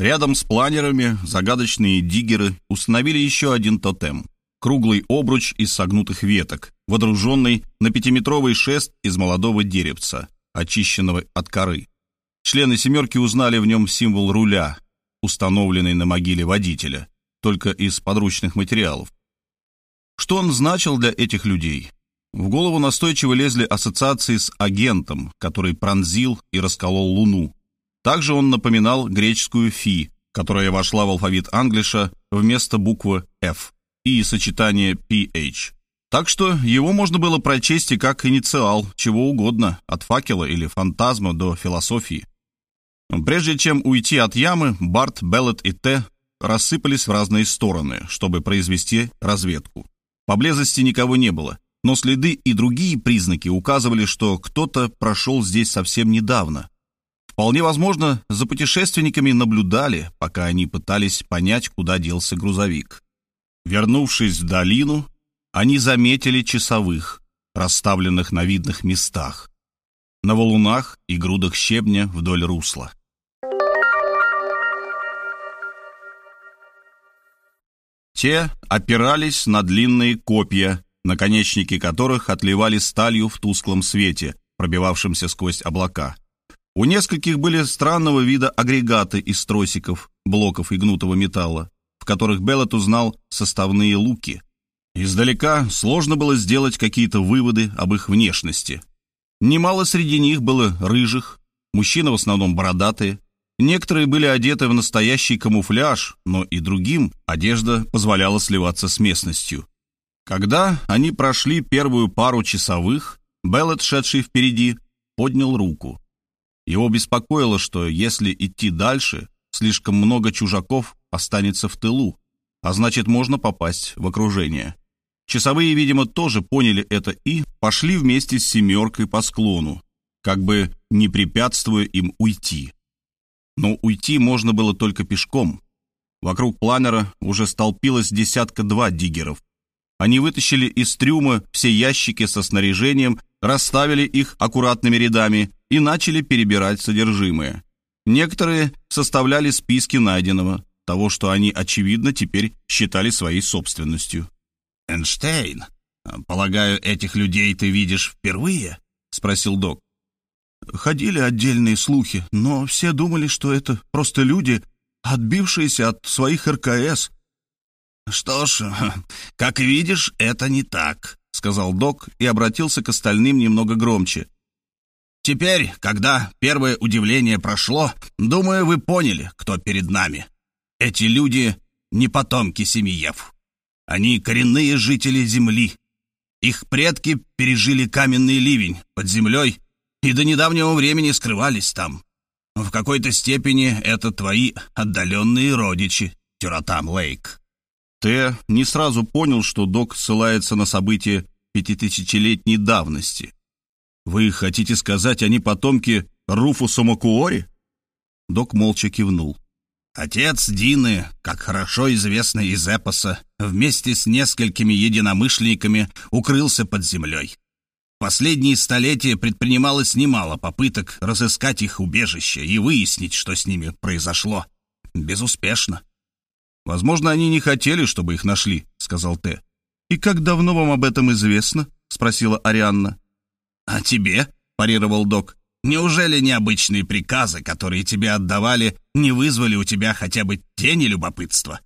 Рядом с планерами загадочные диггеры установили еще один тотем — круглый обруч из согнутых веток, водруженный на пятиметровый шест из молодого деревца, очищенного от коры. Члены «семерки» узнали в нем символ руля, установленный на могиле водителя, только из подручных материалов. Что он значил для этих людей? В голову настойчиво лезли ассоциации с агентом, который пронзил и расколол Луну, также он напоминал греческую «фи», которая вошла в алфавит англиша вместо буквы «F» и сочетание «PH». Так что его можно было прочесть и как инициал чего угодно, от факела или фантазма до философии. Прежде чем уйти от ямы, Барт, Беллет и Т рассыпались в разные стороны, чтобы произвести разведку. Поблизости никого не было, но следы и другие признаки указывали, что кто-то прошел здесь совсем недавно, Вполне возможно, за путешественниками наблюдали, пока они пытались понять, куда делся грузовик. Вернувшись в долину, они заметили часовых, расставленных на видных местах, на валунах и грудах щебня вдоль русла. Те опирались на длинные копья, наконечники которых отливали сталью в тусклом свете, пробивавшемся сквозь облака. У нескольких были странного вида агрегаты из тросиков, блоков и гнутого металла, в которых Беллет узнал составные луки. Издалека сложно было сделать какие-то выводы об их внешности. Немало среди них было рыжих, мужчины в основном бородатые. Некоторые были одеты в настоящий камуфляж, но и другим одежда позволяла сливаться с местностью. Когда они прошли первую пару часовых, Беллет, шедший впереди, поднял руку. Его беспокоило, что если идти дальше, слишком много чужаков останется в тылу, а значит, можно попасть в окружение. Часовые, видимо, тоже поняли это и пошли вместе с «семеркой» по склону, как бы не препятствуя им уйти. Но уйти можно было только пешком. Вокруг планера уже столпилось десятка-два диггеров. Они вытащили из трюма все ящики со снаряжением, расставили их аккуратными рядами и начали перебирать содержимое. Некоторые составляли списки найденного, того, что они, очевидно, теперь считали своей собственностью. «Эйнштейн, полагаю, этих людей ты видишь впервые?» — спросил док. Ходили отдельные слухи, но все думали, что это просто люди, отбившиеся от своих РКС. «Что ж, как видишь, это не так», — сказал док и обратился к остальным немного громче. Теперь, когда первое удивление прошло, думаю, вы поняли, кто перед нами. Эти люди не потомки Семиев. Они коренные жители Земли. Их предки пережили каменный ливень под землей и до недавнего времени скрывались там. В какой-то степени это твои отдаленные родичи, Тюратам Лейк. Т не сразу понял, что док ссылается на события пятитысячелетней давности — «Вы хотите сказать, они потомки Руфуса Макуори?» Док молча кивнул. Отец Дины, как хорошо известно из эпоса, вместе с несколькими единомышленниками укрылся под землей. Последние столетия предпринималось немало попыток разыскать их убежище и выяснить, что с ними произошло. Безуспешно. «Возможно, они не хотели, чтобы их нашли», — сказал Т. «И как давно вам об этом известно?» — спросила Арианна. «А тебе?» — парировал док. «Неужели необычные приказы, которые тебе отдавали, не вызвали у тебя хотя бы тени любопытства?»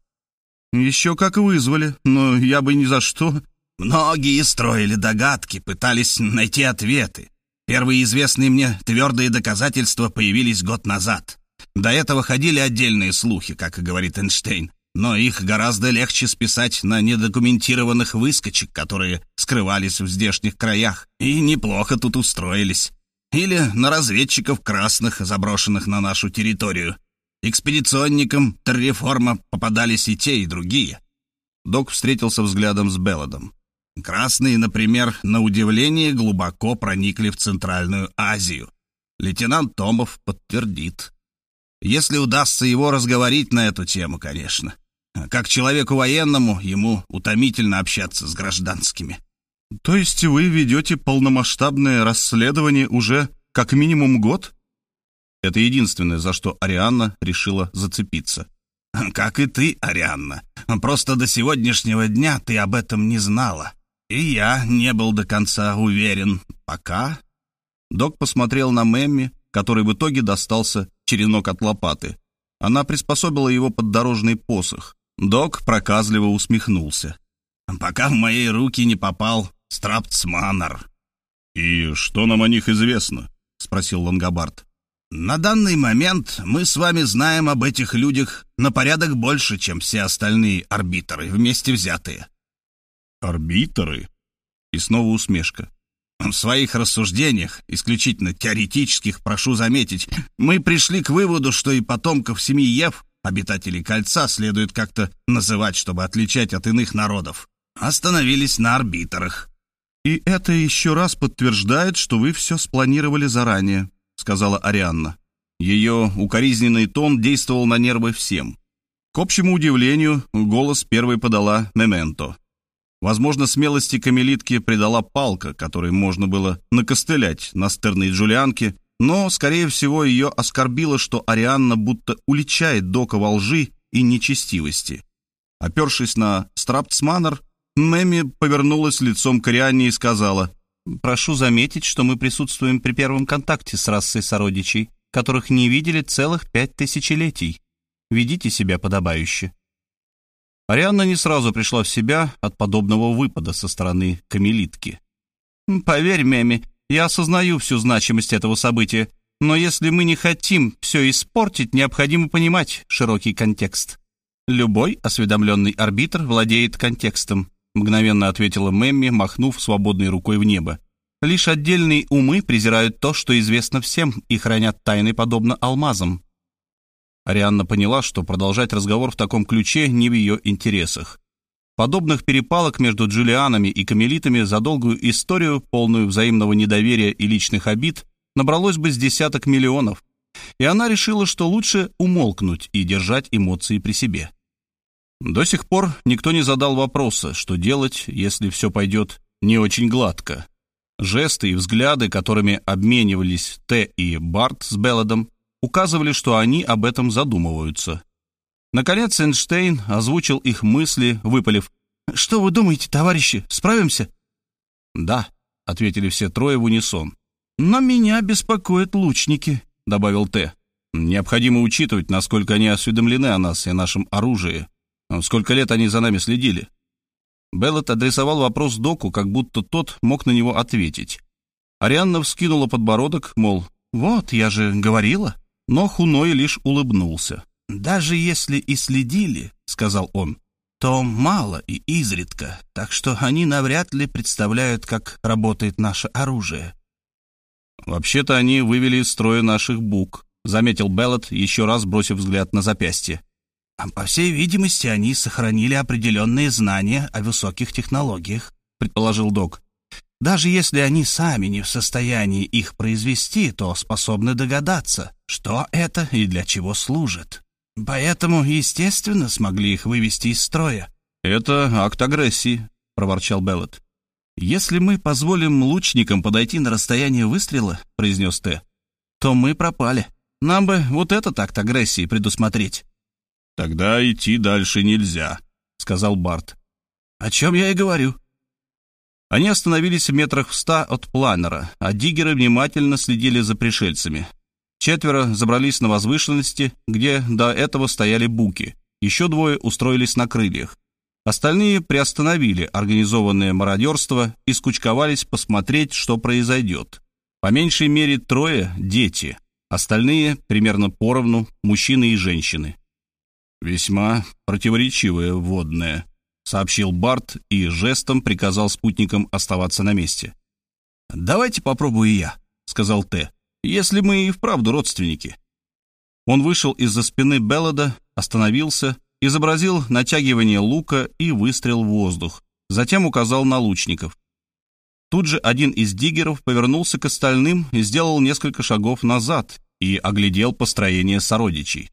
«Еще как вызвали, но я бы ни за что...» «Многие строили догадки, пытались найти ответы. Первые известные мне твердые доказательства появились год назад. До этого ходили отдельные слухи, как и говорит Эйнштейн, но их гораздо легче списать на недокументированных выскочек, которые скрывались в здешних краях и неплохо тут устроились. Или на разведчиков красных, заброшенных на нашу территорию. Экспедиционникам Терреформа попадались и те, и другие. Док встретился взглядом с Белладом. Красные, например, на удивление глубоко проникли в Центральную Азию. Лейтенант Томов подтвердит. Если удастся его разговорить на эту тему, конечно. Как человеку военному, ему утомительно общаться с гражданскими. То есть вы ведете полномасштабное расследование уже как минимум год? Это единственное, за что Арианна решила зацепиться. «Как и ты, Арианна. Просто до сегодняшнего дня ты об этом не знала. И я не был до конца уверен. Пока...» Док посмотрел на Мэмми, который в итоге достался черенок от лопаты. Она приспособила его под дорожный посох. Док проказливо усмехнулся. «Пока в мои руки не попал Страптсманнер». «И что нам о них известно?» — спросил Лангобард. На данный момент мы с вами знаем об этих людях на порядок больше, чем все остальные арбитры, вместе взятые. Арбитры? И снова усмешка. В своих рассуждениях, исключительно теоретических, прошу заметить, мы пришли к выводу, что и потомков семьи Ев, обитателей кольца, следует как-то называть, чтобы отличать от иных народов. Остановились на арбитрах. И это еще раз подтверждает, что вы все спланировали заранее, — сказала Арианна. Ее укоризненный тон действовал на нервы всем. К общему удивлению, голос первой подала Мементо. Возможно, смелости камелитки придала палка, которой можно было накостылять настырной джулианке, но, скорее всего, ее оскорбило, что Арианна будто уличает Дока во лжи и нечестивости. Опершись на Страптсманнер, Мэми повернулась лицом к Арианне и сказала — Прошу заметить, что мы присутствуем при первом контакте с расой сородичей, которых не видели целых пять тысячелетий. Ведите себя подобающе». Арианна не сразу пришла в себя от подобного выпада со стороны камелитки. «Поверь, Меми, я осознаю всю значимость этого события, но если мы не хотим все испортить, необходимо понимать широкий контекст. Любой осведомленный арбитр владеет контекстом, мгновенно ответила Мэмми, махнув свободной рукой в небо. Лишь отдельные умы презирают то, что известно всем, и хранят тайны подобно алмазам. Арианна поняла, что продолжать разговор в таком ключе не в ее интересах. Подобных перепалок между Джулианами и Камелитами за долгую историю, полную взаимного недоверия и личных обид, набралось бы с десяток миллионов, и она решила, что лучше умолкнуть и держать эмоции при себе. До сих пор никто не задал вопроса, что делать, если все пойдет не очень гладко. Жесты и взгляды, которыми обменивались Т и Барт с Белладом, указывали, что они об этом задумываются. Наконец Эйнштейн озвучил их мысли, выпалив. «Что вы думаете, товарищи, справимся?» «Да», — ответили все трое в унисон. «Но меня беспокоят лучники», — добавил Т. «Необходимо учитывать, насколько они осведомлены о нас и нашем оружии. Сколько лет они за нами следили?» Беллет адресовал вопрос доку, как будто тот мог на него ответить. Арианна вскинула подбородок, мол, «Вот, я же говорила». Но Хуной лишь улыбнулся. «Даже если и следили, — сказал он, — то мало и изредка, так что они навряд ли представляют, как работает наше оружие». «Вообще-то они вывели из строя наших бук», — заметил Беллет, еще раз бросив взгляд на запястье. А, «По всей видимости, они сохранили определенные знания о высоких технологиях», — предположил док. «Даже если они сами не в состоянии их произвести, то способны догадаться, что это и для чего служит. Поэтому, естественно, смогли их вывести из строя». «Это акт агрессии», — проворчал Беллет. «Если мы позволим лучникам подойти на расстояние выстрела», — произнес Т, — «то мы пропали. Нам бы вот этот акт агрессии предусмотреть». «Тогда идти дальше нельзя», — сказал Барт. «О чем я и говорю». Они остановились в метрах в ста от планера, а диггеры внимательно следили за пришельцами. Четверо забрались на возвышенности, где до этого стояли буки. Еще двое устроились на крыльях. Остальные приостановили организованное мародерство и скучковались посмотреть, что произойдет. По меньшей мере трое — дети, остальные примерно поровну — мужчины и женщины. «Весьма противоречивое вводное», — сообщил Барт и жестом приказал спутникам оставаться на месте. «Давайте попробую я», — сказал Т, — «если мы и вправду родственники». Он вышел из-за спины Беллада, остановился, изобразил натягивание лука и выстрел в воздух, затем указал на лучников. Тут же один из диггеров повернулся к остальным и сделал несколько шагов назад и оглядел построение сородичей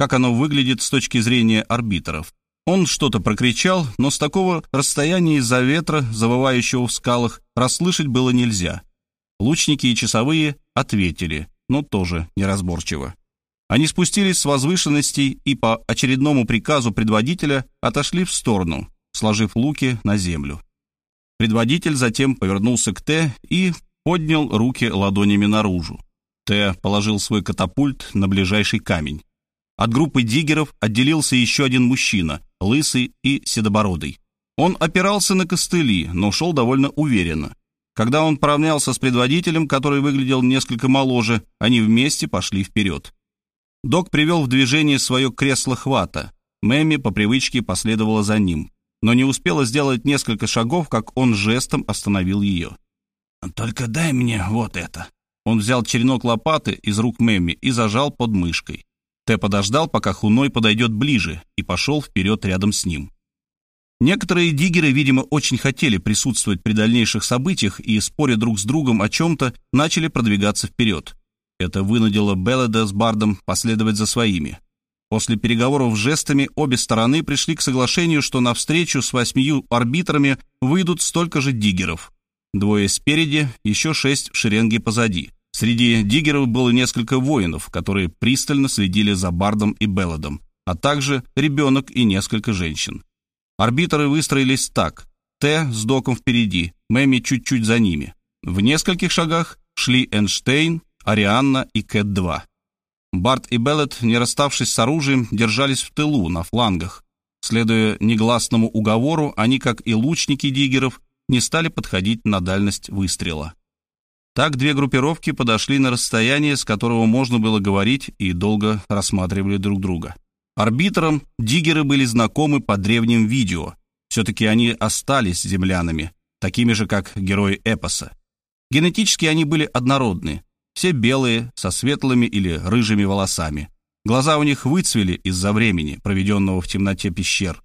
как оно выглядит с точки зрения арбитров. Он что-то прокричал, но с такого расстояния из-за ветра, завывающего в скалах, расслышать было нельзя. Лучники и часовые ответили, но тоже неразборчиво. Они спустились с возвышенностей и по очередному приказу предводителя отошли в сторону, сложив луки на землю. Предводитель затем повернулся к Т и поднял руки ладонями наружу. Т положил свой катапульт на ближайший камень. От группы диггеров отделился еще один мужчина, лысый и седобородый. Он опирался на костыли, но шел довольно уверенно. Когда он поравнялся с предводителем, который выглядел несколько моложе, они вместе пошли вперед. Док привел в движение свое кресло хвата. Мэмми по привычке последовала за ним, но не успела сделать несколько шагов, как он жестом остановил ее. «Только дай мне вот это». Он взял черенок лопаты из рук Мэмми и зажал под мышкой. Тэ подождал, пока Хуной подойдет ближе, и пошел вперед рядом с ним. Некоторые диггеры, видимо, очень хотели присутствовать при дальнейших событиях и, споря друг с другом о чем-то, начали продвигаться вперед. Это вынудило Белледа с Бардом последовать за своими. После переговоров жестами обе стороны пришли к соглашению, что на встречу с восьмию арбитрами выйдут столько же диггеров. Двое спереди, еще шесть в шеренге позади. Среди диггеров было несколько воинов, которые пристально следили за Бардом и Белладом, а также ребенок и несколько женщин. Арбитры выстроились так. Т с доком впереди, Мэми чуть-чуть за ними. В нескольких шагах шли Эйнштейн, Арианна и Кэт-2. Барт и Беллет, не расставшись с оружием, держались в тылу, на флангах. Следуя негласному уговору, они, как и лучники диггеров, не стали подходить на дальность выстрела. Так две группировки подошли на расстояние, с которого можно было говорить, и долго рассматривали друг друга. Арбитрам диггеры были знакомы по древним видео. Все-таки они остались землянами, такими же, как герои эпоса. Генетически они были однородны, все белые, со светлыми или рыжими волосами. Глаза у них выцвели из-за времени, проведенного в темноте пещер.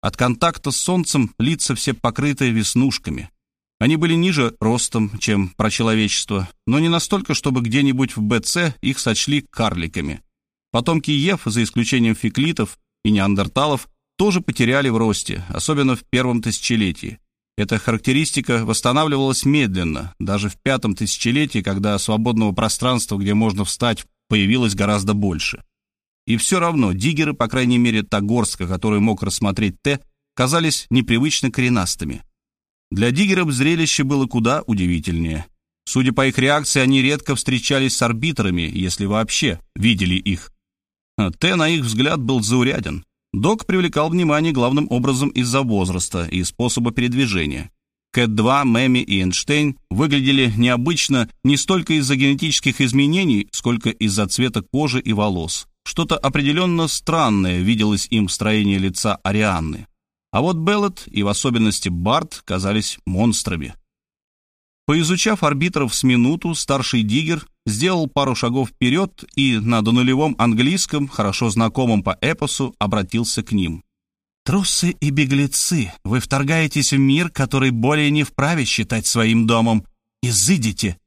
От контакта с солнцем лица все покрыты веснушками. Они были ниже ростом, чем про человечество, но не настолько, чтобы где-нибудь в БЦ их сочли карликами. Потомки Ев, за исключением феклитов и неандерталов, тоже потеряли в росте, особенно в первом тысячелетии. Эта характеристика восстанавливалась медленно, даже в пятом тысячелетии, когда свободного пространства, где можно встать, появилось гораздо больше. И все равно диггеры, по крайней мере та горстка, который мог рассмотреть Т, казались непривычно коренастыми. Для диггеров зрелище было куда удивительнее. Судя по их реакции, они редко встречались с арбитрами, если вообще видели их. Т, на их взгляд, был зауряден. Док привлекал внимание главным образом из-за возраста и способа передвижения. Кэт-2, Мэми и Эйнштейн выглядели необычно не столько из-за генетических изменений, сколько из-за цвета кожи и волос. Что-то определенно странное виделось им в строении лица Арианны. А вот Беллет и в особенности Барт казались монстрами. Поизучав арбитров с минуту, старший диггер сделал пару шагов вперед и на донулевом английском, хорошо знакомом по эпосу, обратился к ним. «Трусы и беглецы, вы вторгаетесь в мир, который более не вправе считать своим домом. Изыдите!»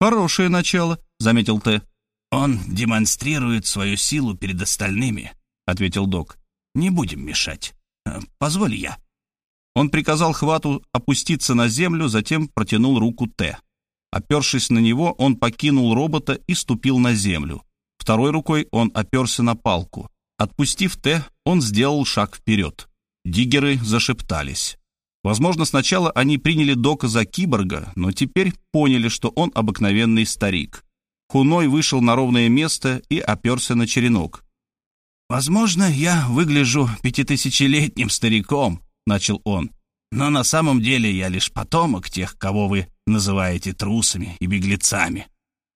«Хорошее начало», — заметил Т. «Он демонстрирует свою силу перед остальными», — ответил док. «Не будем мешать. Э, позволь я». Он приказал Хвату опуститься на землю, затем протянул руку Т. Опершись на него, он покинул робота и ступил на землю. Второй рукой он оперся на палку. Отпустив Т, он сделал шаг вперед. Диггеры зашептались. Возможно, сначала они приняли Дока за киборга, но теперь поняли, что он обыкновенный старик. Хуной вышел на ровное место и оперся на черенок. «Возможно, я выгляжу пятитысячелетним стариком», — начал он. «Но на самом деле я лишь потомок тех, кого вы называете трусами и беглецами.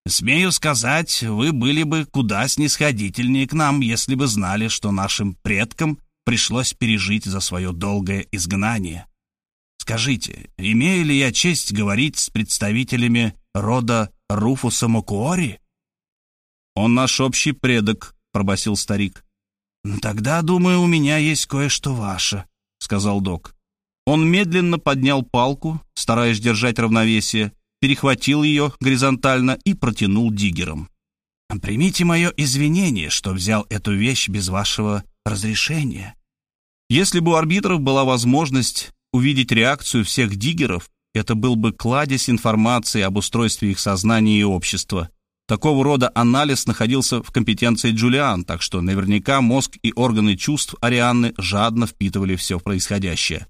Смею сказать, вы были бы куда снисходительнее к нам, если бы знали, что нашим предкам пришлось пережить за свое долгое изгнание. Скажите, имею ли я честь говорить с представителями рода Руфуса Мокуори?» «Он наш общий предок», — пробасил старик. «Тогда, думаю, у меня есть кое-что ваше», — сказал док. Он медленно поднял палку, стараясь держать равновесие, перехватил ее горизонтально и протянул диггером. «Примите мое извинение, что взял эту вещь без вашего разрешения. Если бы у арбитров была возможность увидеть реакцию всех диггеров, это был бы кладезь информации об устройстве их сознания и общества. Такого рода анализ находился в компетенции Джулиан, так что наверняка мозг и органы чувств Арианны жадно впитывали все происходящее.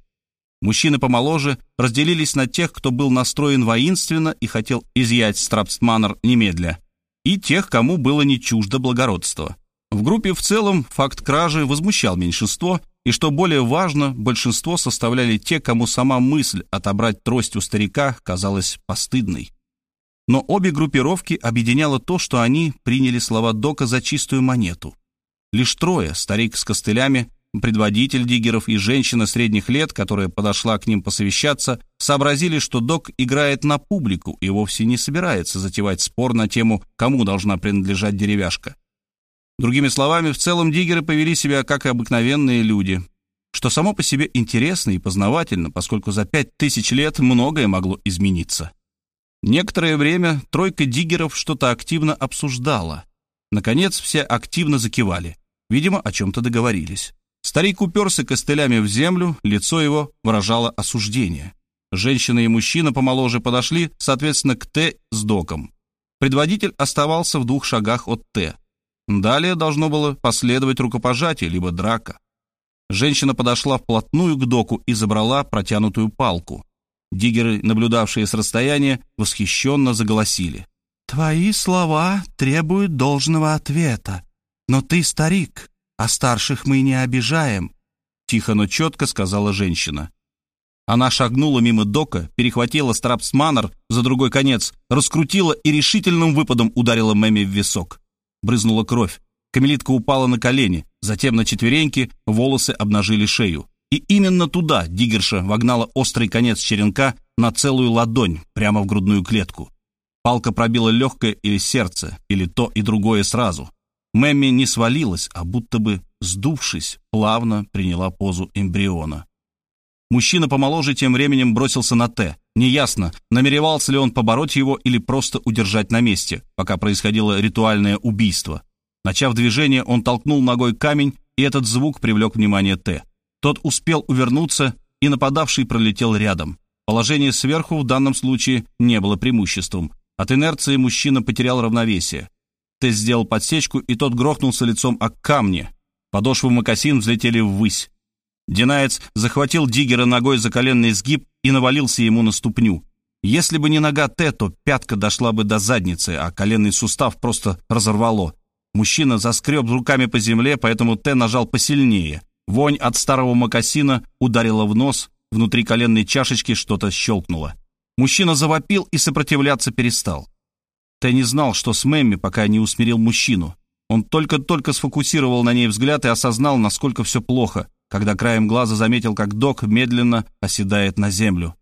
Мужчины помоложе разделились на тех, кто был настроен воинственно и хотел изъять Страпстманнер немедля, и тех, кому было не чуждо благородство. В группе в целом факт кражи возмущал меньшинство, и, что более важно, большинство составляли те, кому сама мысль отобрать трость у старика казалась постыдной. Но обе группировки объединяло то, что они приняли слова Дока за чистую монету. Лишь трое, старик с костылями, предводитель диггеров и женщина средних лет, которая подошла к ним посовещаться, сообразили, что Док играет на публику и вовсе не собирается затевать спор на тему, кому должна принадлежать деревяшка. Другими словами, в целом диггеры повели себя как обыкновенные люди, что само по себе интересно и познавательно, поскольку за пять тысяч лет многое могло измениться. Некоторое время тройка диггеров что-то активно обсуждала. Наконец, все активно закивали. Видимо, о чем-то договорились. Старик уперся костылями в землю, лицо его выражало осуждение. Женщина и мужчина помоложе подошли, соответственно, к Т с доком. Предводитель оставался в двух шагах от Т. Далее должно было последовать рукопожатие, либо драка. Женщина подошла вплотную к доку и забрала протянутую палку. Диггеры, наблюдавшие с расстояния, восхищенно заголосили. «Твои слова требуют должного ответа. Но ты старик, а старших мы не обижаем», — тихо, но четко сказала женщина. Она шагнула мимо дока, перехватила страпсманнер за другой конец, раскрутила и решительным выпадом ударила Мэми в висок. Брызнула кровь. Камелитка упала на колени, затем на четвереньки, волосы обнажили шею. И именно туда диггерша вогнала острый конец черенка на целую ладонь, прямо в грудную клетку. Палка пробила легкое или сердце, или то и другое сразу. Мэмми не свалилась, а будто бы, сдувшись, плавно приняла позу эмбриона. Мужчина помоложе тем временем бросился на Т. Неясно, намеревался ли он побороть его или просто удержать на месте, пока происходило ритуальное убийство. Начав движение, он толкнул ногой камень, и этот звук привлек внимание Т. Тот успел увернуться, и нападавший пролетел рядом. Положение сверху в данном случае не было преимуществом. От инерции мужчина потерял равновесие. Т сделал подсечку, и тот грохнулся лицом о камни. Подошвы мокасин взлетели ввысь. Динаец захватил Диггера ногой за коленный сгиб и навалился ему на ступню. Если бы не нога Т, то пятка дошла бы до задницы, а коленный сустав просто разорвало. Мужчина заскреб руками по земле, поэтому Т нажал посильнее. Вонь от старого мокасина ударила в нос, внутри коленной чашечки что-то щелкнуло. Мужчина завопил и сопротивляться перестал. Т не знал, что с Мэмми, пока не усмирил мужчину. Он только-только сфокусировал на ней взгляд и осознал, насколько все плохо когда краем глаза заметил, как док медленно оседает на землю.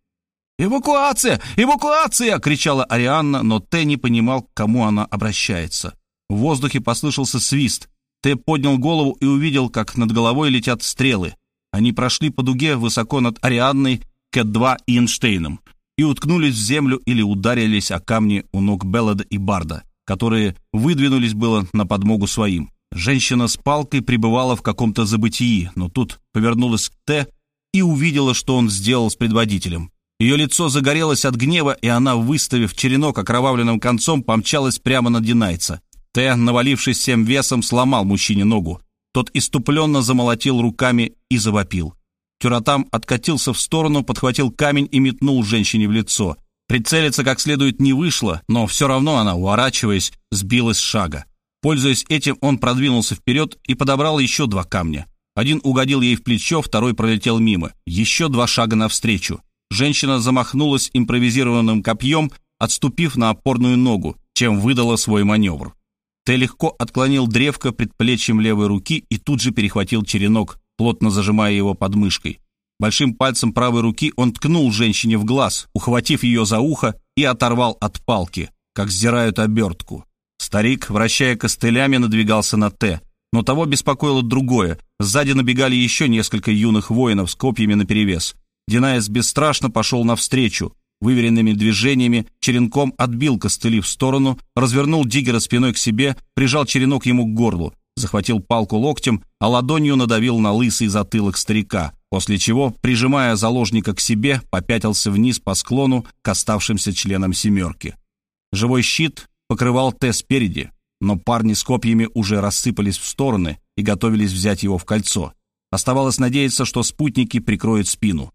«Эвакуация! Эвакуация!» — кричала Арианна, но Т не понимал, к кому она обращается. В воздухе послышался свист. Т поднял голову и увидел, как над головой летят стрелы. Они прошли по дуге высоко над Арианной, Кэт-2 и Эйнштейном и уткнулись в землю или ударились о камни у ног Беллада и Барда, которые выдвинулись было на подмогу своим. Женщина с палкой пребывала в каком-то забытии, но тут повернулась к Т и увидела, что он сделал с предводителем. Ее лицо загорелось от гнева, и она, выставив черенок окровавленным концом, помчалась прямо на Динайца. Т, навалившись всем весом, сломал мужчине ногу. Тот иступленно замолотил руками и завопил. Тюратам откатился в сторону, подхватил камень и метнул женщине в лицо. Прицелиться как следует не вышло, но все равно она, уворачиваясь, сбилась с шага. Пользуясь этим, он продвинулся вперед и подобрал еще два камня. Один угодил ей в плечо, второй пролетел мимо. Еще два шага навстречу. Женщина замахнулась импровизированным копьем, отступив на опорную ногу, чем выдала свой маневр. Т легко отклонил древко предплечьем левой руки и тут же перехватил черенок, плотно зажимая его подмышкой. Большим пальцем правой руки он ткнул женщине в глаз, ухватив ее за ухо и оторвал от палки, как сдирают обертку. Старик, вращая костылями, надвигался на Т. Но того беспокоило другое. Сзади набегали еще несколько юных воинов с копьями наперевес. Динаес бесстрашно пошел навстречу. Выверенными движениями черенком отбил костыли в сторону, развернул Диггера спиной к себе, прижал черенок ему к горлу. Захватил палку локтем, а ладонью надавил на лысый затылок старика, после чего, прижимая заложника к себе, попятился вниз по склону к оставшимся членам «семерки». Живой щит покрывал Т спереди, но парни с копьями уже рассыпались в стороны и готовились взять его в кольцо. Оставалось надеяться, что спутники прикроют спину.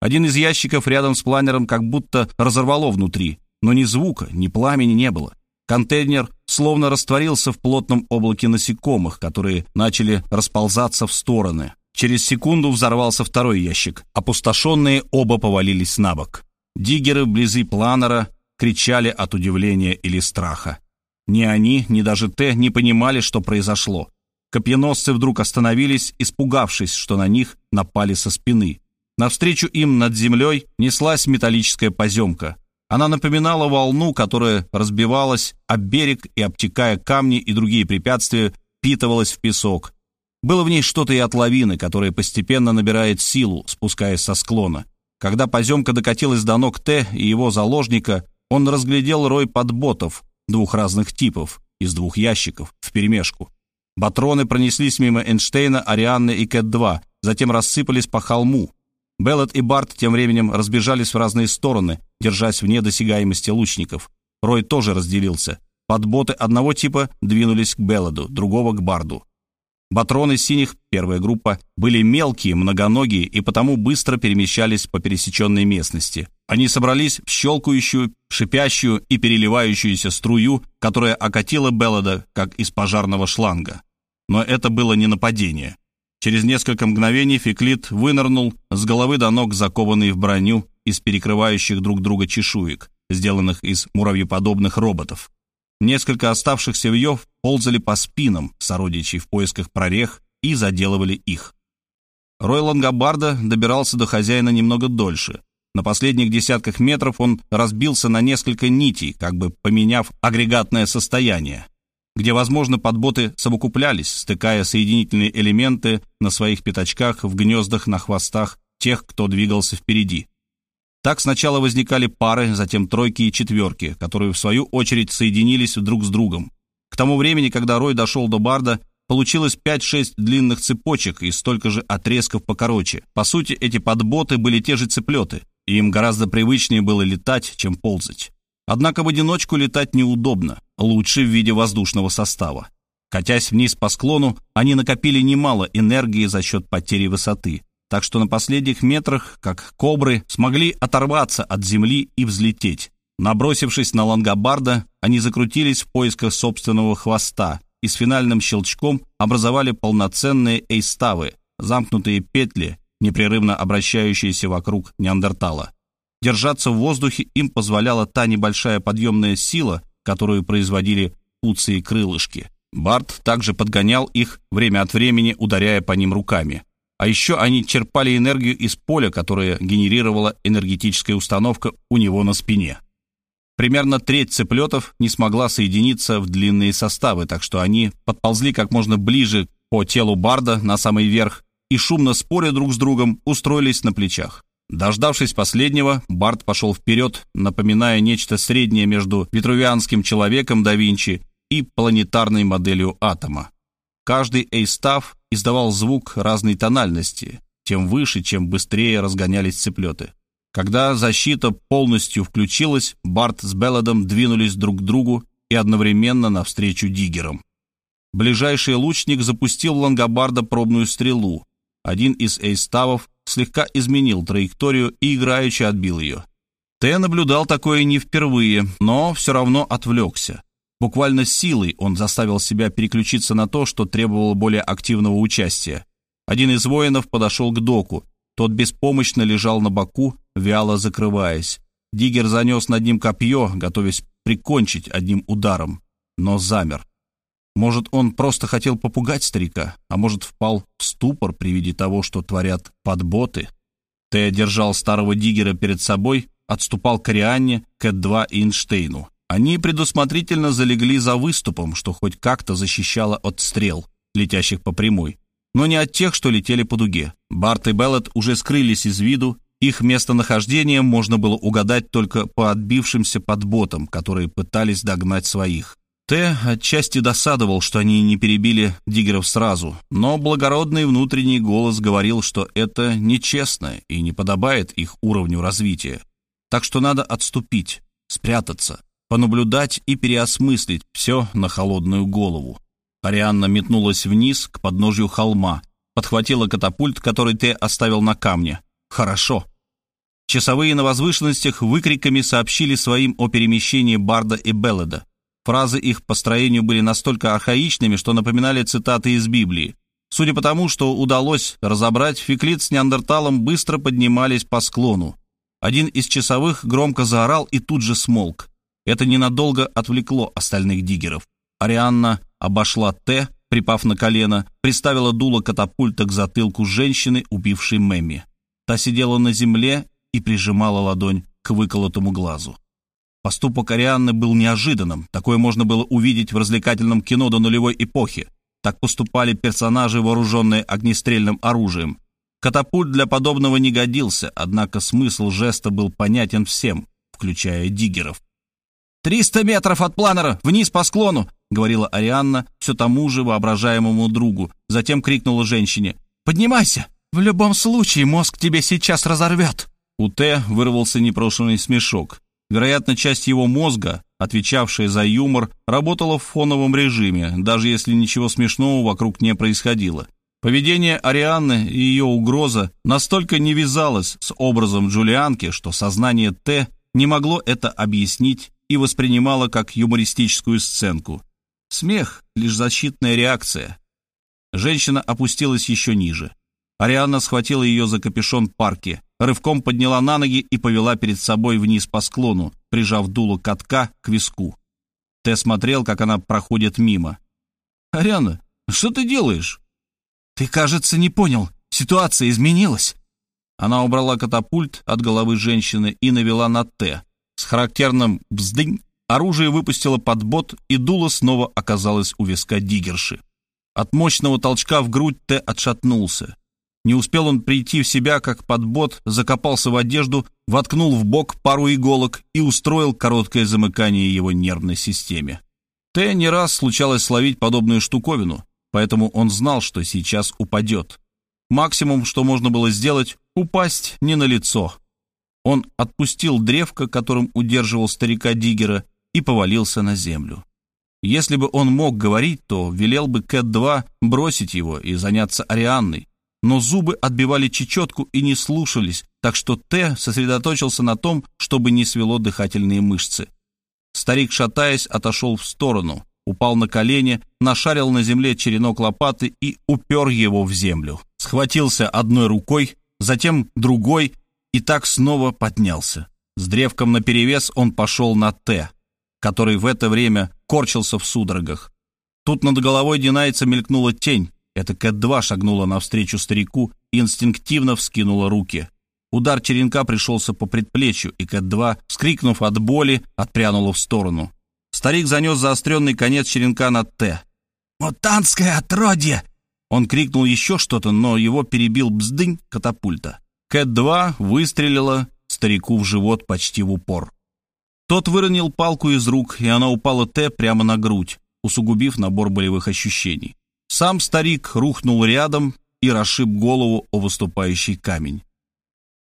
Один из ящиков рядом с планером как будто разорвало внутри, но ни звука, ни пламени не было. Контейнер словно растворился в плотном облаке насекомых, которые начали расползаться в стороны. Через секунду взорвался второй ящик. Опустошенные оба повалились на бок. Диггеры вблизи планера кричали от удивления или страха. Ни они, ни даже Т не понимали, что произошло. Копьеносцы вдруг остановились, испугавшись, что на них напали со спины. Навстречу им над землей неслась металлическая поземка. Она напоминала волну, которая разбивалась об берег и, обтекая камни и другие препятствия, впитывалась в песок. Было в ней что-то и от лавины, которая постепенно набирает силу, спускаясь со склона. Когда поземка докатилась до ног Т и его заложника, он разглядел рой подботов двух разных типов из двух ящиков вперемешку. Батроны пронеслись мимо Эйнштейна, Арианны и Кэт-2, затем рассыпались по холму. Беллет и Барт тем временем разбежались в разные стороны, держась вне досягаемости лучников. Рой тоже разделился. Подботы одного типа двинулись к Белладу, другого к Барду. Батроны синих, первая группа, были мелкие, многоногие и потому быстро перемещались по пересеченной местности. Они собрались в щелкающую, шипящую и переливающуюся струю, которая окатила Беллада, как из пожарного шланга. Но это было не нападение. Через несколько мгновений Феклит вынырнул с головы до ног, закованный в броню из перекрывающих друг друга чешуек, сделанных из муравьеподобных роботов. Несколько оставшихся вьев ползали по спинам сородичей в поисках прорех и заделывали их. Рой Лангобарда добирался до хозяина немного дольше. На последних десятках метров он разбился на несколько нитей, как бы поменяв агрегатное состояние, где, возможно, подботы совокуплялись, стыкая соединительные элементы на своих пятачках в гнездах на хвостах тех, кто двигался впереди. Так сначала возникали пары, затем тройки и четверки, которые в свою очередь соединились друг с другом. К тому времени, когда Рой дошел до Барда, получилось 5-6 длинных цепочек и столько же отрезков покороче. По сути, эти подботы были те же цеплеты, и им гораздо привычнее было летать, чем ползать. Однако в одиночку летать неудобно, лучше в виде воздушного состава. Катясь вниз по склону, они накопили немало энергии за счет потери высоты, так что на последних метрах, как кобры, смогли оторваться от земли и взлететь. Набросившись на лангобарда, они закрутились в поисках собственного хвоста и с финальным щелчком образовали полноценные эйставы, замкнутые петли, непрерывно обращающиеся вокруг неандертала. Держаться в воздухе им позволяла та небольшая подъемная сила, которую производили пуцы и крылышки. Барт также подгонял их, время от времени ударяя по ним руками. А еще они черпали энергию из поля, которое генерировала энергетическая установка у него на спине. Примерно треть цеплетов не смогла соединиться в длинные составы, так что они подползли как можно ближе по телу Барда на самый верх и, шумно споря друг с другом, устроились на плечах. Дождавшись последнего, Барт пошел вперед, напоминая нечто среднее между витрувианским человеком да Винчи и планетарной моделью атома. Каждый эйстав издавал звук разной тональности, тем выше, чем быстрее разгонялись цеплеты. Когда защита полностью включилась, Барт с Белладом двинулись друг к другу и одновременно навстречу диггерам. Ближайший лучник запустил в Лангобарда пробную стрелу. Один из эйставов слегка изменил траекторию и играючи отбил ее. Т наблюдал такое не впервые, но все равно отвлекся. Буквально силой он заставил себя переключиться на то, что требовало более активного участия. Один из воинов подошел к доку. Тот беспомощно лежал на боку, вяло закрываясь. Диггер занес над ним копье, готовясь прикончить одним ударом, но замер. Может, он просто хотел попугать старика, а может, впал в ступор при виде того, что творят подботы. Т держал старого диггера перед собой, отступал к Арианне, Кэт-2 и Эйнштейну. Они предусмотрительно залегли за выступом, что хоть как-то защищало от стрел, летящих по прямой, но не от тех, что летели по дуге. Барт и Беллет уже скрылись из виду, их местонахождение можно было угадать только по отбившимся подботам, которые пытались догнать своих. Т отчасти досадовал, что они не перебили диггеров сразу, но благородный внутренний голос говорил, что это нечестно и не подобает их уровню развития. Так что надо отступить, спрятаться, понаблюдать и переосмыслить все на холодную голову. Арианна метнулась вниз к подножью холма, подхватила катапульт, который Т оставил на камне. «Хорошо». Часовые на возвышенностях выкриками сообщили своим о перемещении Барда и Белледа. Фразы их по строению были настолько архаичными, что напоминали цитаты из Библии. Судя по тому, что удалось разобрать, Феклит с Неандерталом быстро поднимались по склону. Один из часовых громко заорал и тут же смолк. Это ненадолго отвлекло остальных диггеров. Арианна обошла Т, припав на колено, приставила дуло катапульта к затылку женщины, убившей Мэмми. Та сидела на земле и прижимала ладонь к выколотому глазу. Поступок Арианны был неожиданным. Такое можно было увидеть в развлекательном кино до нулевой эпохи. Так поступали персонажи, вооруженные огнестрельным оружием. Катапульт для подобного не годился, однако смысл жеста был понятен всем, включая диггеров. «Триста метров от планера, вниз по склону!» — говорила Арианна все тому же воображаемому другу. Затем крикнула женщине. «Поднимайся! В любом случае мозг тебе сейчас разорвет!» У Т вырвался непрошенный смешок. Вероятно, часть его мозга, отвечавшая за юмор, работала в фоновом режиме, даже если ничего смешного вокруг не происходило. Поведение Арианны и ее угроза настолько не вязалось с образом Джулианки, что сознание Т не могло это объяснить и воспринимало как юмористическую сценку. Смех — лишь защитная реакция. Женщина опустилась еще ниже. Арианна схватила ее за капюшон парки, рывком подняла на ноги и повела перед собой вниз по склону, прижав дуло катка к виску. Тэ смотрел, как она проходит мимо. «Ариана, что ты делаешь?» «Ты, кажется, не понял. Ситуация изменилась». Она убрала катапульт от головы женщины и навела на Т. С характерным «бздынь» оружие выпустило под бот, и дуло снова оказалось у виска диггерши. От мощного толчка в грудь Т отшатнулся. Не успел он прийти в себя, как подбот закопался в одежду, воткнул в бок пару иголок и устроил короткое замыкание его нервной системе. Т не раз случалось словить подобную штуковину, поэтому он знал, что сейчас упадет. Максимум, что можно было сделать, упасть не на лицо. Он отпустил древко, которым удерживал старика Диггера, и повалился на землю. Если бы он мог говорить, то велел бы Кэт-2 бросить его и заняться Арианной, но зубы отбивали чечетку и не слушались, так что Т сосредоточился на том, чтобы не свело дыхательные мышцы. Старик, шатаясь, отошел в сторону, упал на колени, нашарил на земле черенок лопаты и упер его в землю. Схватился одной рукой, затем другой и так снова поднялся. С древком наперевес он пошел на Т, который в это время корчился в судорогах. Тут над головой Динайца мелькнула тень, эта Кэт-2 шагнула навстречу старику и инстинктивно вскинула руки. Удар черенка пришелся по предплечью, и Кэт-2, вскрикнув от боли, отпрянула в сторону. Старик занес заостренный конец черенка на «Т». «Мутантское отродье!» Он крикнул еще что-то, но его перебил бздынь катапульта. Кэт-2 выстрелила старику в живот почти в упор. Тот выронил палку из рук, и она упала Т прямо на грудь, усугубив набор болевых ощущений. Сам старик рухнул рядом и расшиб голову о выступающий камень.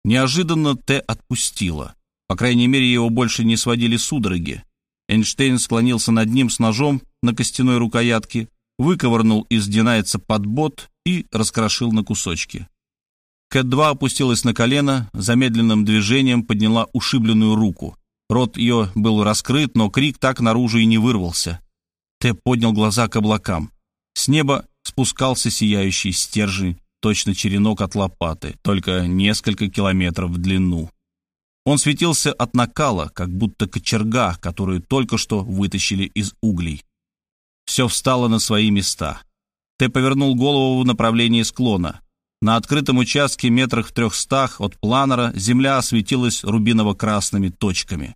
Неожиданно Т отпустила. По крайней мере, его больше не сводили судороги. Эйнштейн склонился над ним с ножом на костяной рукоятке, выковырнул из динайца подбот и раскрошил на кусочки. Кэт-2 опустилась на колено, замедленным движением подняла ушибленную руку. Рот ее был раскрыт, но крик так наружу и не вырвался. Т поднял глаза к облакам. С неба спускался сияющий стержень, точно черенок от лопаты, только несколько километров в длину. Он светился от накала, как будто кочерга, которую только что вытащили из углей. Все встало на свои места. Т повернул голову в направлении склона. На открытом участке метрах в трехстах от планера земля осветилась рубиново-красными точками.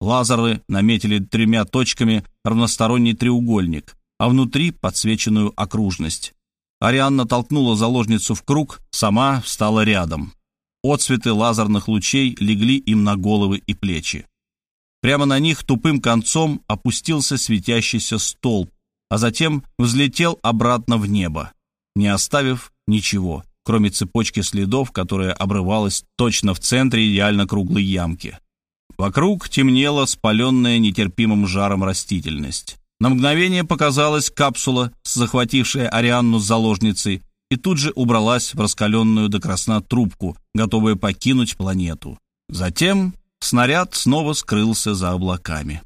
Лазеры наметили тремя точками равносторонний треугольник а внутри подсвеченную окружность. Арианна толкнула заложницу в круг, сама встала рядом. Отцветы лазерных лучей легли им на головы и плечи. Прямо на них тупым концом опустился светящийся столб, а затем взлетел обратно в небо, не оставив ничего, кроме цепочки следов, которая обрывалась точно в центре идеально круглой ямки. Вокруг темнела спаленная нетерпимым жаром растительность. На мгновение показалась капсула, захватившая Арианну с заложницей, и тут же убралась в раскаленную до красна трубку, готовая покинуть планету. Затем снаряд снова скрылся за облаками.